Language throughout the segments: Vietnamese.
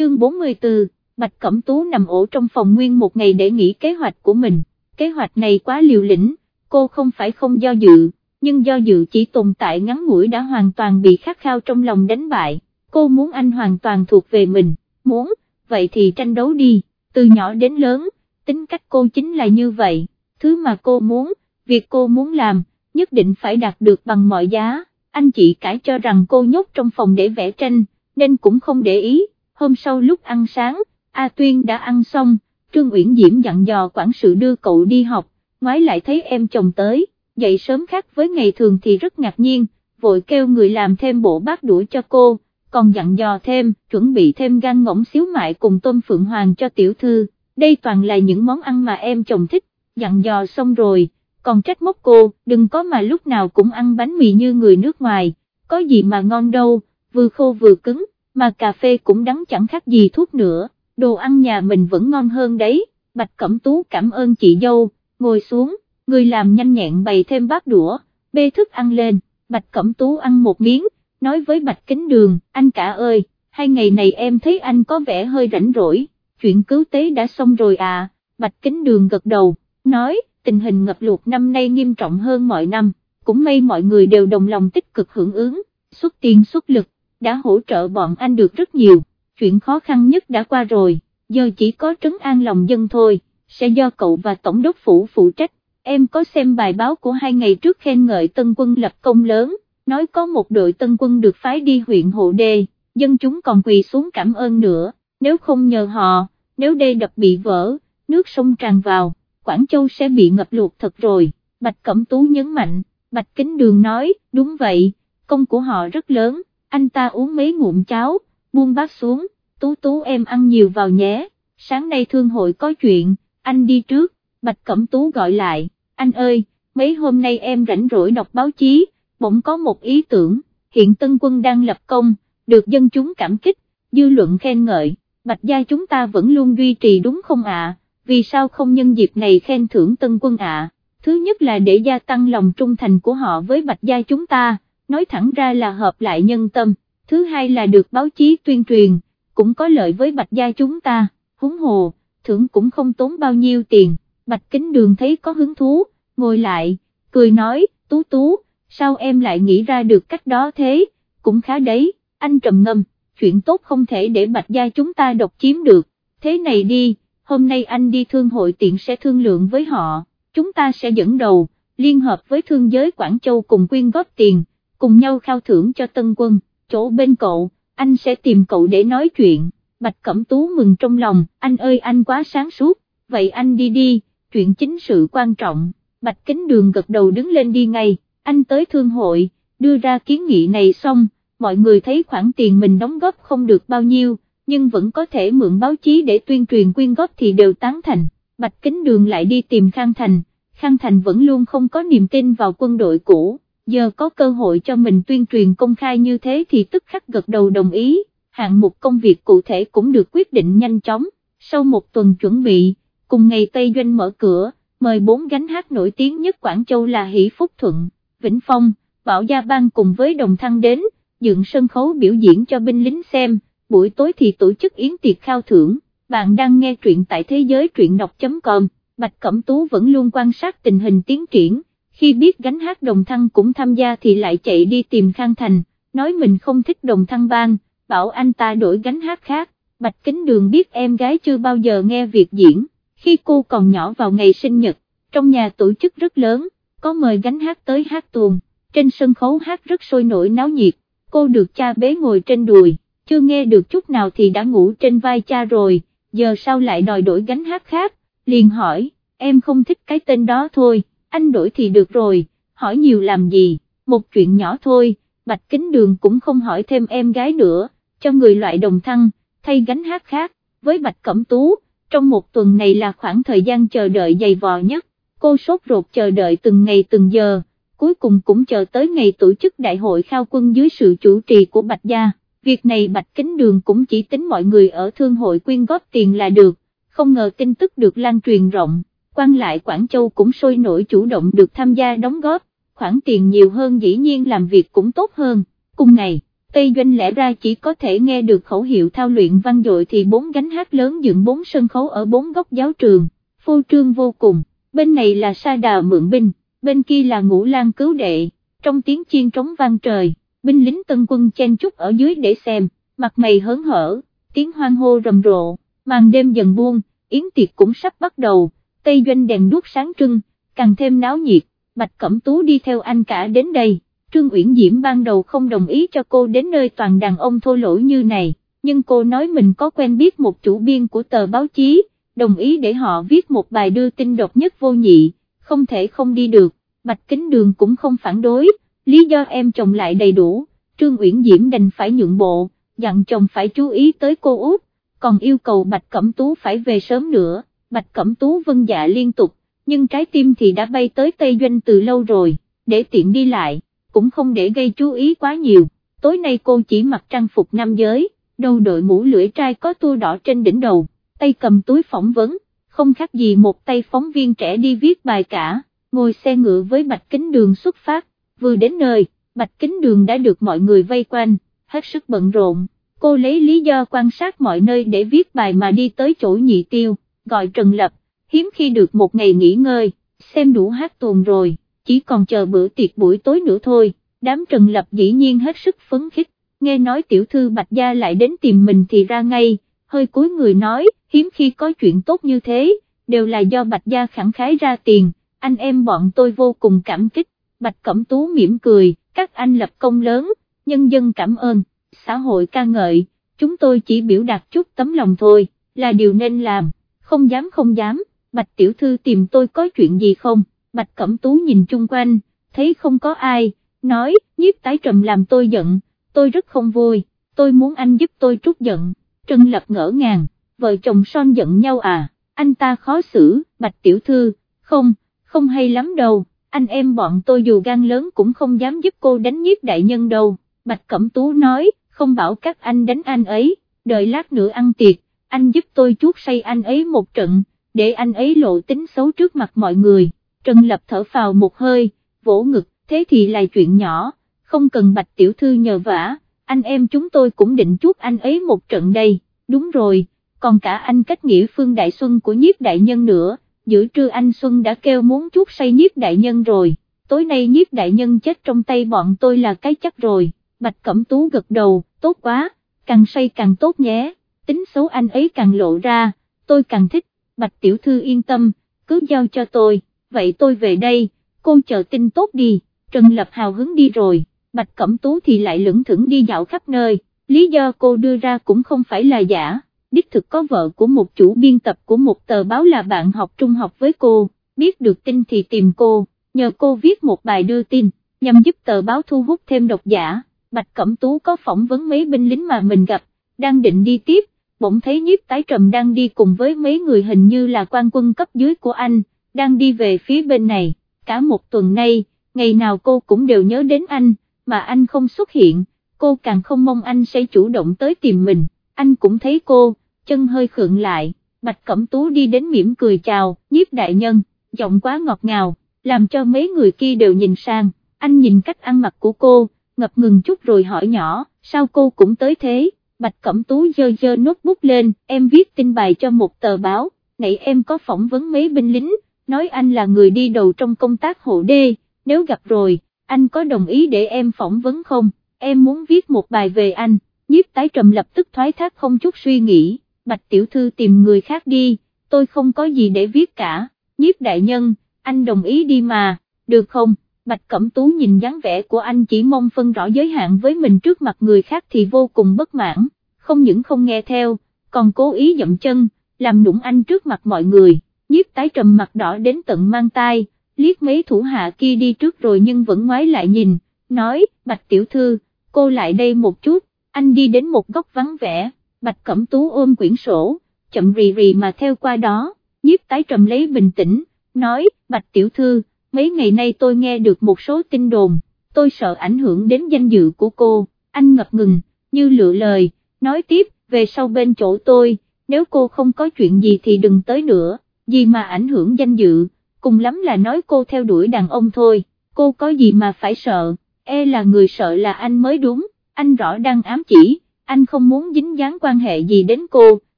chương 44, Bạch Cẩm Tú nằm ổ trong phòng nguyên một ngày để nghĩ kế hoạch của mình, kế hoạch này quá liều lĩnh, cô không phải không do dự, nhưng do dự chỉ tồn tại ngắn ngủi đã hoàn toàn bị khát khao trong lòng đánh bại, cô muốn anh hoàn toàn thuộc về mình, muốn, vậy thì tranh đấu đi, từ nhỏ đến lớn, tính cách cô chính là như vậy, thứ mà cô muốn, việc cô muốn làm, nhất định phải đạt được bằng mọi giá, anh chị cãi cho rằng cô nhốt trong phòng để vẽ tranh, nên cũng không để ý, hôm sau lúc ăn sáng, A Tuyên đã ăn xong, Trương Uyển Diễm dặn dò quản sự đưa cậu đi học, ngoái lại thấy em chồng tới, dậy sớm khác với ngày thường thì rất ngạc nhiên, vội kêu người làm thêm bộ bát đũa cho cô, còn dặn dò thêm, chuẩn bị thêm gan ngỗng xíu mại cùng tôm phượng hoàng cho tiểu thư, đây toàn là những món ăn mà em chồng thích, dặn dò xong rồi, còn trách móc cô, đừng có mà lúc nào cũng ăn bánh mì như người nước ngoài, có gì mà ngon đâu, vừa khô vừa cứng, mà cà phê cũng đắng chẳng khác gì thuốc nữa, đồ ăn nhà mình vẫn ngon hơn đấy, Bạch Cẩm Tú cảm ơn chị dâu, ngồi xuống, người làm nhanh nhẹn bày thêm bát đũa, bê thức ăn lên, Bạch Cẩm Tú ăn một miếng, nói với Bạch Kính Đường, anh cả ơi, hai ngày này em thấy anh có vẻ hơi rảnh rỗi, chuyện cứu tế đã xong rồi à, Bạch Kính Đường gật đầu, nói, tình hình ngập lụt năm nay nghiêm trọng hơn mọi năm, cũng may mọi người đều đồng lòng tích cực hưởng ứng, xuất tiền xuất lực, đã hỗ trợ bọn anh được rất nhiều, chuyện khó khăn nhất đã qua rồi, giờ chỉ có trấn an lòng dân thôi, sẽ do cậu và Tổng đốc Phủ phụ trách, em có xem bài báo của hai ngày trước khen ngợi tân quân lập công lớn, nói có một đội tân quân được phái đi huyện Hộ Đê, dân chúng còn quỳ xuống cảm ơn nữa, nếu không nhờ họ, nếu đê đập bị vỡ, nước sông tràn vào, Quảng Châu sẽ bị ngập lụt thật rồi, Bạch Cẩm Tú nhấn mạnh, Bạch Kính Đường nói, đúng vậy, công của họ rất lớn, anh ta uống mấy ngụm cháo, buông bát xuống, Tú Tú em ăn nhiều vào nhé, sáng nay thương hội có chuyện, anh đi trước, Bạch Cẩm Tú gọi lại, anh ơi, mấy hôm nay em rảnh rỗi đọc báo chí, bỗng có một ý tưởng, hiện Tân Quân đang lập công, được dân chúng cảm kích, dư luận khen ngợi, Bạch Gia chúng ta vẫn luôn duy trì đúng không ạ? vì sao không nhân dịp này khen thưởng Tân Quân ạ? Thứ nhất là để gia tăng lòng trung thành của họ với Bạch Gia chúng ta, nói thẳng ra là hợp lại nhân tâm, thứ hai là được báo chí tuyên truyền, cũng có lợi với Bạch Gia chúng ta, húng hồ, thưởng cũng không tốn bao nhiêu tiền, Bạch Kính Đường thấy có hứng thú, ngồi lại, cười nói, tú tú, sao em lại nghĩ ra được cách đó thế, cũng khá đấy, anh trầm ngâm, chuyện tốt không thể để Bạch Gia chúng ta độc chiếm được, thế này đi, hôm nay anh đi thương hội tiện sẽ thương lượng với họ, chúng ta sẽ dẫn đầu, liên hợp với thương giới Quảng Châu cùng quyên góp tiền, cùng nhau khao thưởng cho tân quân, chỗ bên cậu, anh sẽ tìm cậu để nói chuyện, Bạch Cẩm Tú mừng trong lòng, anh ơi anh quá sáng suốt, vậy anh đi đi, chuyện chính sự quan trọng, Bạch Kính Đường gật đầu đứng lên đi ngay, anh tới thương hội, đưa ra kiến nghị này xong, mọi người thấy khoản tiền mình đóng góp không được bao nhiêu, nhưng vẫn có thể mượn báo chí để tuyên truyền quyên góp thì đều tán thành, Bạch Kính Đường lại đi tìm Khang Thành, Khang Thành vẫn luôn không có niềm tin vào quân đội cũ, giờ có cơ hội cho mình tuyên truyền công khai như thế thì tức khắc gật đầu đồng ý, hạng mục công việc cụ thể cũng được quyết định nhanh chóng, sau một tuần chuẩn bị, cùng ngày Tây Doanh mở cửa, mời bốn gánh hát nổi tiếng nhất Quảng Châu là Hỷ Phúc Thuận, Vĩnh Phong, Bảo Gia Bang cùng với Đồng Thăng đến, dựng sân khấu biểu diễn cho binh lính xem. Buổi tối thì tổ chức yến tiệc khao thưởng, bạn đang nghe truyện tại thế giới truyện đọc.com, Bạch Cẩm Tú vẫn luôn quan sát tình hình tiến triển, khi biết gánh hát đồng thăng cũng tham gia thì lại chạy đi tìm Khang Thành, nói mình không thích đồng thăng ban, bảo anh ta đổi gánh hát khác, Bạch Kính Đường biết em gái chưa bao giờ nghe việc diễn, khi cô còn nhỏ vào ngày sinh nhật, trong nhà tổ chức rất lớn, có mời gánh hát tới hát tuồng, trên sân khấu hát rất sôi nổi náo nhiệt, cô được cha bế ngồi trên đùi chưa nghe được chút nào thì đã ngủ trên vai cha rồi, giờ sao lại đòi đổi gánh hát khác, liền hỏi, em không thích cái tên đó thôi, anh đổi thì được rồi, hỏi nhiều làm gì, một chuyện nhỏ thôi, Bạch Kính Đường cũng không hỏi thêm em gái nữa, cho người loại đồng thăng, thay gánh hát khác, với Bạch Cẩm Tú, trong một tuần này là khoảng thời gian chờ đợi dày vò nhất, cô sốt ruột chờ đợi từng ngày từng giờ, cuối cùng cũng chờ tới ngày tổ chức đại hội khao quân dưới sự chủ trì của Bạch Gia việc này Bạch Kính Đường cũng chỉ tính mọi người ở thương hội quyên góp tiền là được, không ngờ tin tức được lan truyền rộng, quan lại Quảng Châu cũng sôi nổi chủ động được tham gia đóng góp, khoản tiền nhiều hơn dĩ nhiên làm việc cũng tốt hơn, cùng ngày, Tây Doanh lẽ ra chỉ có thể nghe được khẩu hiệu thao luyện văn dội thì bốn gánh hát lớn dựng bốn sân khấu ở bốn góc giáo trường, phô trương vô cùng, bên này là sa đà mượn binh, bên kia là ngũ lan cứu đệ, trong tiếng chiên trống vang trời, binh lính tân quân chen chúc ở dưới để xem, mặt mày hớn hở, tiếng hoang hô rầm rộ, màn đêm dần buông, yến tiệc cũng sắp bắt đầu, Tây Doanh đèn đuốc sáng trưng, càng thêm náo nhiệt, Bạch Cẩm Tú đi theo anh cả đến đây. Trương Uyển Diễm ban đầu không đồng ý cho cô đến nơi toàn đàn ông thô lỗ như này, nhưng cô nói mình có quen biết một chủ biên của tờ báo chí, đồng ý để họ viết một bài đưa tin độc nhất vô nhị, không thể không đi được, Bạch Kính Đường cũng không phản đối, lý do em chồng lại đầy đủ, Trương Uyển Diễm đành phải nhượng bộ, dặn chồng phải chú ý tới cô út, còn yêu cầu Bạch Cẩm Tú phải về sớm nữa, Bạch Cẩm Tú vân dạ liên tục, nhưng trái tim thì đã bay tới Tây Doanh từ lâu rồi, để tiện đi lại cũng không để gây chú ý quá nhiều, tối nay cô chỉ mặc trang phục nam giới, đầu đội mũ lưỡi trai có tua đỏ trên đỉnh đầu, tay cầm túi phỏng vấn, không khác gì một tay phóng viên trẻ đi viết bài cả, ngồi xe ngựa với Bạch Kính Đường xuất phát, vừa đến nơi, Bạch Kính Đường đã được mọi người vây quanh, hết sức bận rộn, cô lấy lý do quan sát mọi nơi để viết bài mà đi tới chỗ nhị tiêu, gọi Trần Lập, hiếm khi được một ngày nghỉ ngơi, xem đủ hát tuồng rồi chỉ còn chờ bữa tiệc buổi tối nữa thôi, đám Trần Lập dĩ nhiên hết sức phấn khích, nghe nói tiểu thư Bạch Gia lại đến tìm mình thì ra ngay, hơi cúi người nói, hiếm khi có chuyện tốt như thế, đều là do Bạch Gia khẳng khái ra tiền, anh em bọn tôi vô cùng cảm kích, Bạch Cẩm Tú mỉm cười, các anh lập công lớn, nhân dân cảm ơn, xã hội ca ngợi, chúng tôi chỉ biểu đạt chút tấm lòng thôi, là điều nên làm, không dám không dám, Bạch Tiểu Thư tìm tôi có chuyện gì không? Bạch Cẩm Tú nhìn chung quanh, thấy không có ai, nói, nhiếp tái trầm làm tôi giận, tôi rất không vui, tôi muốn anh giúp tôi trút giận, Trần Lập ngỡ ngàng, vợ chồng son giận nhau à, anh ta khó xử, Bạch Tiểu Thư, không, không hay lắm đâu, anh em bọn tôi dù gan lớn cũng không dám giúp cô đánh nhiếp đại nhân đâu, Bạch Cẩm Tú nói, không bảo các anh đánh anh ấy, đợi lát nữa ăn tiệc, anh giúp tôi chuốt say anh ấy một trận, để anh ấy lộ tính xấu trước mặt mọi người. Trần Lập thở phào một hơi, vỗ ngực, thế thì là chuyện nhỏ, không cần bạch tiểu thư nhờ vả, anh em chúng tôi cũng định chuốt anh ấy một trận đây, đúng rồi, còn cả anh cách nghĩa phương đại xuân của nhiếp đại nhân nữa, giữa trưa anh Xuân đã kêu muốn chút say nhiếp đại nhân rồi, tối nay nhiếp đại nhân chết trong tay bọn tôi là cái chắc rồi, bạch cẩm tú gật đầu, tốt quá, càng say càng tốt nhé, tính xấu anh ấy càng lộ ra, tôi càng thích, bạch tiểu thư yên tâm, cứ giao cho tôi vậy tôi về đây, cô chờ tin tốt đi, Trần Lập hào hứng đi rồi, Bạch Cẩm Tú thì lại lững thững đi dạo khắp nơi, lý do cô đưa ra cũng không phải là giả, đích thực có vợ của một chủ biên tập của một tờ báo là bạn học trung học với cô, biết được tin thì tìm cô, nhờ cô viết một bài đưa tin, nhằm giúp tờ báo thu hút thêm độc giả, Bạch Cẩm Tú có phỏng vấn mấy binh lính mà mình gặp, đang định đi tiếp, bỗng thấy nhiếp tái trầm đang đi cùng với mấy người hình như là quan quân cấp dưới của anh, đang đi về phía bên này, cả một tuần nay, ngày nào cô cũng đều nhớ đến anh, mà anh không xuất hiện, cô càng không mong anh sẽ chủ động tới tìm mình, anh cũng thấy cô, chân hơi khượng lại, Bạch Cẩm Tú đi đến mỉm cười chào, nhiếp đại nhân, giọng quá ngọt ngào, làm cho mấy người kia đều nhìn sang, anh nhìn cách ăn mặc của cô, ngập ngừng chút rồi hỏi nhỏ, sao cô cũng tới thế, Bạch Cẩm Tú dơ dơ notebook lên, em viết tin bài cho một tờ báo, nãy em có phỏng vấn mấy binh lính, nói anh là người đi đầu trong công tác hộ đê, nếu gặp rồi, anh có đồng ý để em phỏng vấn không, em muốn viết một bài về anh, nhiếp tái trầm lập tức thoái thác không chút suy nghĩ, bạch tiểu thư tìm người khác đi, tôi không có gì để viết cả, nhiếp đại nhân, anh đồng ý đi mà, được không? Bạch Cẩm Tú nhìn dáng vẻ của anh chỉ mong phân rõ giới hạn với mình trước mặt người khác thì vô cùng bất mãn, không những không nghe theo, còn cố ý dậm chân, làm nũng anh trước mặt mọi người nhiếp tái trầm mặt đỏ đến tận mang tai, liếc mấy thủ hạ kia đi trước rồi nhưng vẫn ngoái lại nhìn, nói, bạch tiểu thư, cô lại đây một chút, anh đi đến một góc vắng vẻ, bạch cẩm tú ôm quyển sổ, chậm rì rì mà theo qua đó, nhiếp tái trầm lấy bình tĩnh, nói, bạch tiểu thư, mấy ngày nay tôi nghe được một số tin đồn, tôi sợ ảnh hưởng đến danh dự của cô, anh ngập ngừng, như lựa lời, nói tiếp, về sau bên chỗ tôi, nếu cô không có chuyện gì thì đừng tới nữa gì mà ảnh hưởng danh dự, cùng lắm là nói cô theo đuổi đàn ông thôi, cô có gì mà phải sợ, e là người sợ là anh mới đúng, anh rõ đang ám chỉ, anh không muốn dính dáng quan hệ gì đến cô,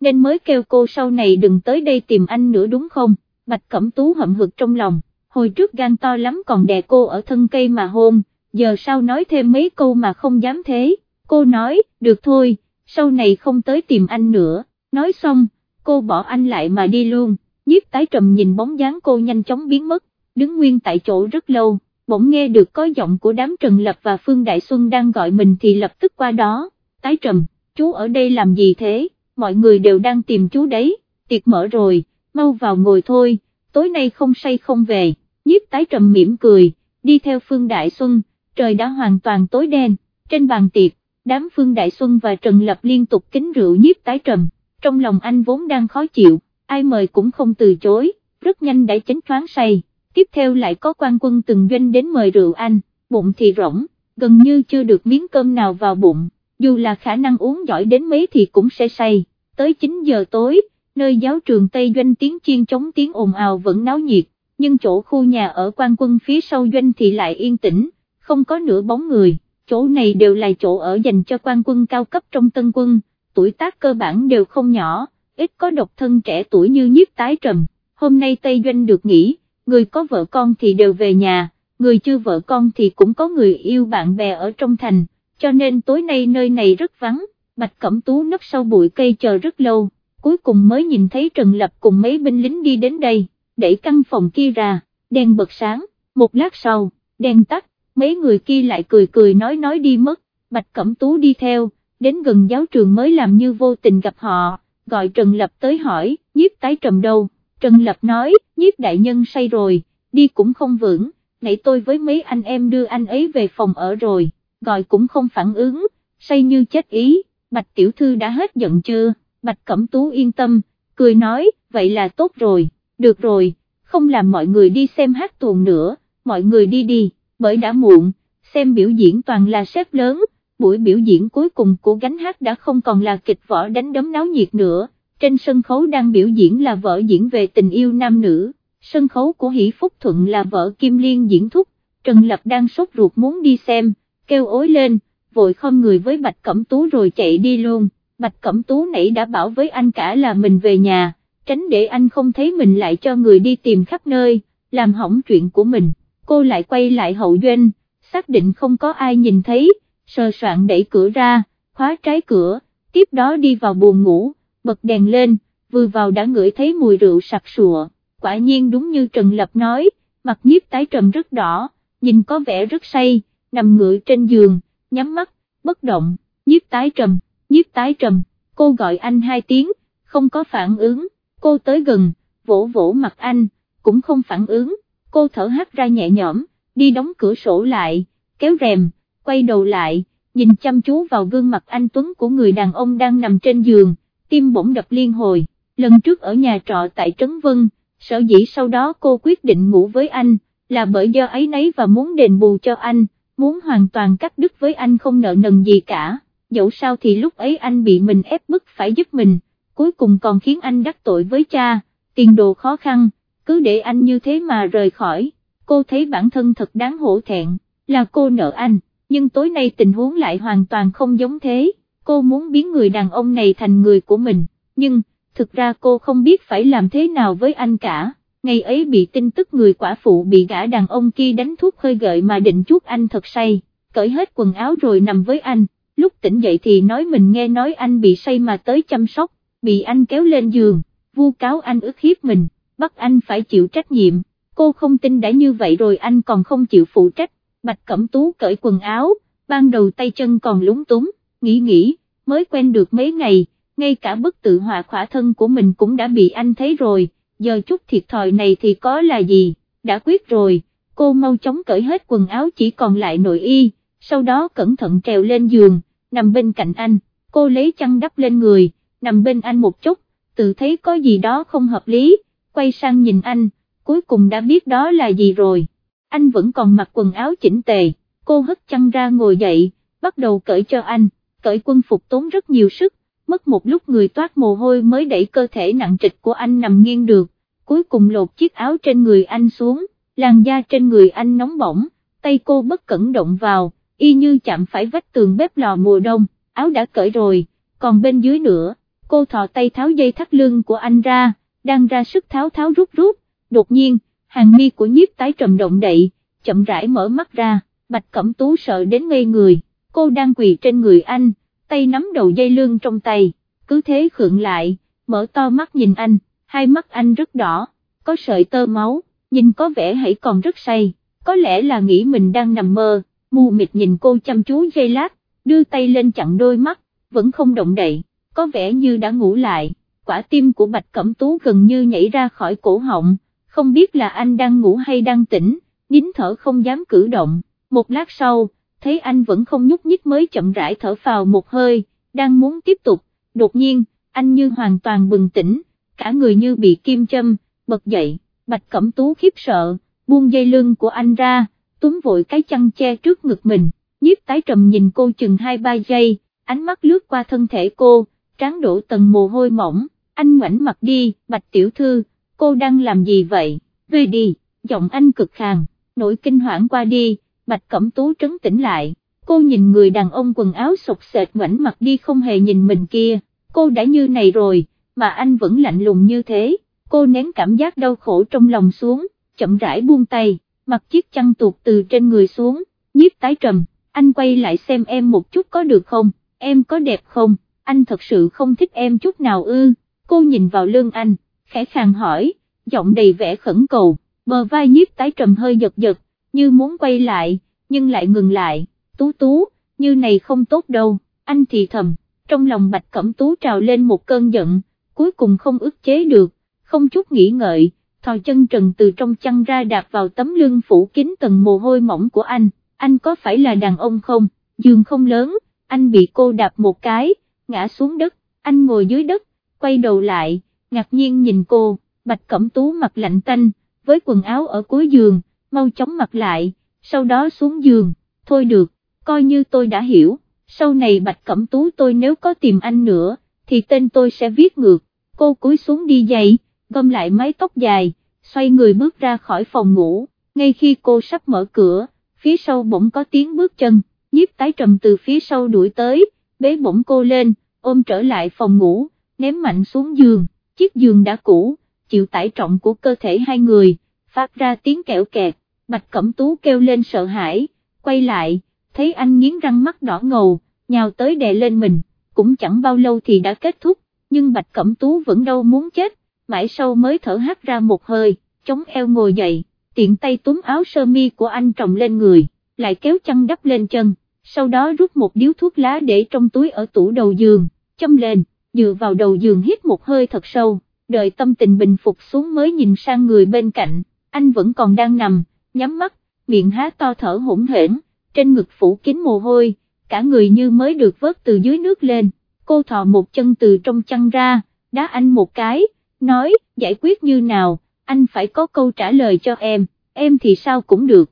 nên mới kêu cô sau này đừng tới đây tìm anh nữa đúng không, Bạch Cẩm Tú hậm hực trong lòng, hồi trước gan to lắm còn đè cô ở thân cây mà hôn, giờ sao nói thêm mấy câu mà không dám thế, cô nói, được thôi, sau này không tới tìm anh nữa, nói xong, cô bỏ anh lại mà đi luôn, nhiếp tái trầm nhìn bóng dáng cô nhanh chóng biến mất, đứng nguyên tại chỗ rất lâu, bỗng nghe được có giọng của đám Trần Lập và Phương Đại Xuân đang gọi mình thì lập tức qua đó, tái trầm, chú ở đây làm gì thế, mọi người đều đang tìm chú đấy, tiệc mở rồi, mau vào ngồi thôi, tối nay không say không về, nhiếp tái trầm mỉm cười, đi theo Phương Đại Xuân, trời đã hoàn toàn tối đen, trên bàn tiệc, đám Phương Đại Xuân và Trần Lập liên tục kính rượu nhiếp tái trầm, trong lòng anh vốn đang khó chịu, ai mời cũng không từ chối, rất nhanh đã chánh thoáng say, tiếp theo lại có quan quân từng doanh đến mời rượu anh, bụng thì rỗng, gần như chưa được miếng cơm nào vào bụng, dù là khả năng uống giỏi đến mấy thì cũng sẽ say, tới 9 giờ tối, nơi giáo trường Tây Doanh tiếng chiên chống tiếng ồn ào vẫn náo nhiệt, nhưng chỗ khu nhà ở quan quân phía sau Doanh thì lại yên tĩnh, không có nửa bóng người, chỗ này đều là chỗ ở dành cho quan quân cao cấp trong tân quân, tuổi tác cơ bản đều không nhỏ, ít có độc thân trẻ tuổi như nhiếp tái trầm, hôm nay Tây Doanh được nghỉ, người có vợ con thì đều về nhà, người chưa vợ con thì cũng có người yêu bạn bè ở trong thành, cho nên tối nay nơi này rất vắng, Bạch Cẩm Tú nấp sau bụi cây chờ rất lâu, cuối cùng mới nhìn thấy Trần Lập cùng mấy binh lính đi đến đây, đẩy căn phòng kia ra, đèn bật sáng, một lát sau, đèn tắt, mấy người kia lại cười cười nói nói đi mất, Bạch Cẩm Tú đi theo, đến gần giáo trường mới làm như vô tình gặp họ, gọi Trần Lập tới hỏi, nhiếp tái trầm đâu, Trần Lập nói, nhiếp đại nhân say rồi, đi cũng không vững, nãy tôi với mấy anh em đưa anh ấy về phòng ở rồi, gọi cũng không phản ứng, say như chết ý, Bạch Tiểu Thư đã hết giận chưa, Bạch Cẩm Tú yên tâm, cười nói, vậy là tốt rồi, được rồi, không làm mọi người đi xem hát tuồng nữa, mọi người đi đi, bởi đã muộn, xem biểu diễn toàn là sếp lớn, buổi biểu diễn cuối cùng của gánh hát đã không còn là kịch võ đánh đấm náo nhiệt nữa, trên sân khấu đang biểu diễn là vở diễn về tình yêu nam nữ, sân khấu của Hỷ Phúc Thuận là vợ Kim Liên diễn thúc, Trần Lập đang sốt ruột muốn đi xem, kêu ối lên, vội khom người với Bạch Cẩm Tú rồi chạy đi luôn, Bạch Cẩm Tú nãy đã bảo với anh cả là mình về nhà, tránh để anh không thấy mình lại cho người đi tìm khắp nơi, làm hỏng chuyện của mình, cô lại quay lại hậu doanh, xác định không có ai nhìn thấy, sờ soạn đẩy cửa ra, khóa trái cửa, tiếp đó đi vào buồn ngủ, bật đèn lên, vừa vào đã ngửi thấy mùi rượu sặc sụa, quả nhiên đúng như Trần Lập nói, mặt nhiếp tái trầm rất đỏ, nhìn có vẻ rất say, nằm ngựa trên giường, nhắm mắt, bất động, nhiếp tái trầm, nhiếp tái trầm, cô gọi anh hai tiếng, không có phản ứng, cô tới gần, vỗ vỗ mặt anh, cũng không phản ứng, cô thở hắt ra nhẹ nhõm, đi đóng cửa sổ lại, kéo rèm, quay đầu lại, nhìn chăm chú vào gương mặt anh Tuấn của người đàn ông đang nằm trên giường, tim bỗng đập liên hồi, lần trước ở nhà trọ tại Trấn Vân, sở dĩ sau đó cô quyết định ngủ với anh, là bởi do ấy nấy và muốn đền bù cho anh, muốn hoàn toàn cắt đứt với anh không nợ nần gì cả, dẫu sao thì lúc ấy anh bị mình ép bức phải giúp mình, cuối cùng còn khiến anh đắc tội với cha, tiền đồ khó khăn, cứ để anh như thế mà rời khỏi, cô thấy bản thân thật đáng hổ thẹn, là cô nợ anh, nhưng tối nay tình huống lại hoàn toàn không giống thế, cô muốn biến người đàn ông này thành người của mình, nhưng, thực ra cô không biết phải làm thế nào với anh cả. Ngày ấy bị tin tức người quả phụ bị gã đàn ông kia đánh thuốc khơi gợi mà định chuốc anh thật say, cởi hết quần áo rồi nằm với anh, lúc tỉnh dậy thì nói mình nghe nói anh bị say mà tới chăm sóc, bị anh kéo lên giường, vu cáo anh ức hiếp mình, bắt anh phải chịu trách nhiệm, cô không tin đã như vậy rồi anh còn không chịu phụ trách, Bạch Cẩm Tú cởi quần áo, ban đầu tay chân còn lúng túng, nghĩ nghĩ, mới quen được mấy ngày, ngay cả bức tự họa khỏa thân của mình cũng đã bị anh thấy rồi. Giờ chút thiệt thòi này thì có là gì, đã quyết rồi, cô mau chóng cởi hết quần áo chỉ còn lại nội y, sau đó cẩn thận trèo lên giường, nằm bên cạnh anh, cô lấy chăn đắp lên người, nằm bên anh một chút, tự thấy có gì đó không hợp lý, quay sang nhìn anh, cuối cùng đã biết đó là gì rồi, anh vẫn còn mặc quần áo chỉnh tề, cô hất chăn ra ngồi dậy, bắt đầu cởi cho anh, cởi quân phục tốn rất nhiều sức, mất một lúc người toát mồ hôi mới đẩy cơ thể nặng trịch của anh nằm nghiêng được, cuối cùng lột chiếc áo trên người anh xuống, làn da trên người anh nóng bỏng, tay cô bất cẩn động vào, y như chạm phải vách tường bếp lò mùa đông, áo đã cởi rồi, còn bên dưới nữa, cô thò tay tháo dây thắt lưng của anh ra, đang ra sức tháo tháo rút rút, đột nhiên, hàng mi của nhiếp tái trầm động đậy, chậm rãi mở mắt ra, bạch cẩm tú sợ đến ngây người, cô đang quỳ trên người anh, tay nắm đầu dây lưng trong tay, cứ thế khượng lại, mở to mắt nhìn anh, hai mắt anh rất đỏ, có sợi tơ máu, nhìn có vẻ hãy còn rất say, có lẽ là nghĩ mình đang nằm mơ, mù mịt nhìn cô chăm chú dây lát, đưa tay lên chặn đôi mắt, vẫn không động đậy, có vẻ như đã ngủ lại, quả tim của Bạch Cẩm Tú gần như nhảy ra khỏi cổ họng, không biết là anh đang ngủ hay đang tỉnh, nín thở không dám cử động, một lát sau, thấy anh vẫn không nhúc nhích mới chậm rãi thở vào một hơi, đang muốn tiếp tục, đột nhiên, anh như hoàn toàn bừng tỉnh, cả người như bị kim châm, bật dậy, Bạch Cẩm Tú khiếp sợ, buông dây lưng của anh ra, túm vội cái chăn che trước ngực mình, nhiếp tái trầm nhìn cô chừng 2-3 giây, ánh mắt lướt qua thân thể cô, trán đổ tầng mồ hôi mỏng, anh ngoảnh mặt đi, Bạch Tiểu Thư, cô đang làm gì vậy, về đi, giọng anh cực khàn, nỗi kinh hoảng qua đi, Bạch Cẩm Tú trấn tĩnh lại, cô nhìn người đàn ông quần áo sột sệt ngoảnh mặt đi không hề nhìn mình kia, cô đã như này rồi, mà anh vẫn lạnh lùng như thế, cô nén cảm giác đau khổ trong lòng xuống, chậm rãi buông tay, mặc chiếc chăn tuột từ trên người xuống, nhiếp tái trầm, anh quay lại xem em một chút có được không, em có đẹp không, anh thật sự không thích em chút nào ư, cô nhìn vào lưng anh, khẽ khàng hỏi, giọng đầy vẻ khẩn cầu, bờ vai nhiếp tái trầm hơi giật giật, như muốn quay lại, nhưng lại ngừng lại, tú tú, như này không tốt đâu, anh thì thầm, trong lòng bạch cẩm tú trào lên một cơn giận, cuối cùng không ức chế được, không chút nghĩ ngợi, thò chân trần từ trong chăn ra đạp vào tấm lưng phủ kín tầng mồ hôi mỏng của anh, anh có phải là đàn ông không, giường không lớn, anh bị cô đạp một cái, ngã xuống đất, anh ngồi dưới đất, quay đầu lại, ngạc nhiên nhìn cô, bạch cẩm tú mặt lạnh tanh, với quần áo ở cuối giường, mau chóng mặc lại, sau đó xuống giường, thôi được, coi như tôi đã hiểu, sau này bạch cẩm tú tôi nếu có tìm anh nữa, thì tên tôi sẽ viết ngược, cô cúi xuống đi giày, gom lại mái tóc dài, xoay người bước ra khỏi phòng ngủ, ngay khi cô sắp mở cửa, phía sau bỗng có tiếng bước chân, nhiếp tái trầm từ phía sau đuổi tới, bế bổng cô lên, ôm trở lại phòng ngủ, ném mạnh xuống giường, chiếc giường đã cũ, chịu tải trọng của cơ thể hai người, phát ra tiếng kẹo kẹt, bạch cẩm tú kêu lên sợ hãi, quay lại, thấy anh nghiến răng mắt đỏ ngầu, nhào tới đè lên mình, cũng chẳng bao lâu thì đã kết thúc, nhưng bạch cẩm tú vẫn đâu muốn chết, mãi sau mới thở hắt ra một hơi, chống eo ngồi dậy, tiện tay túm áo sơ mi của anh trồng lên người, lại kéo chăn đắp lên chân, sau đó rút một điếu thuốc lá để trong túi ở tủ đầu giường, châm lên, dựa vào đầu giường hít một hơi thật sâu, đợi tâm tình bình phục xuống mới nhìn sang người bên cạnh, anh vẫn còn đang nằm, nhắm mắt, miệng há to thở hỗn hển, trên ngực phủ kín mồ hôi, cả người như mới được vớt từ dưới nước lên, cô thò một chân từ trong chăn ra, đá anh một cái, nói, giải quyết như nào, anh phải có câu trả lời cho em, em thì sao cũng được,